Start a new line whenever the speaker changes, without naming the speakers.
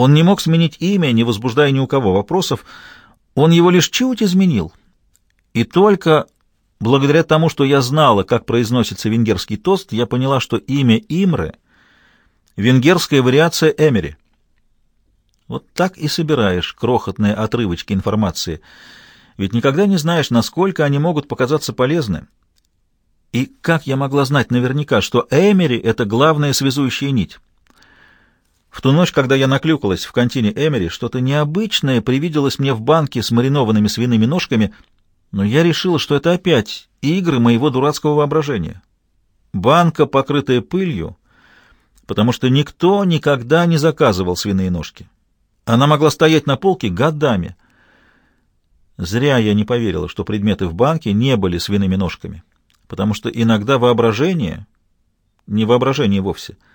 Он не мог сменить имя, не возбуждая ни у кого вопросов. Он его лишь чуть изменил. И только благодаря тому, что я знала, как произносится венгерский тост, я поняла, что имя Имре — венгерская вариация Эмери. Вот так и собираешь крохотные отрывочки информации. Ведь никогда не знаешь, насколько они могут показаться полезны. И как я могла знать наверняка, что Эмери — это главная связующая нить? Ту ночь, когда я наклюкалась в контине Эмери, что-то необычное привиделось мне в банке с маринованными свиными ножками, но я решила, что это опять игры моего дурацкого воображения. Банка, покрытая пылью, потому что никто никогда не заказывал свиные ножки. Она могла стоять на полке годами. Зря я не поверила, что предметы в банке не были свиными ножками, потому что иногда воображение, не воображение вовсе —